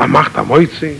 a macht a moitzi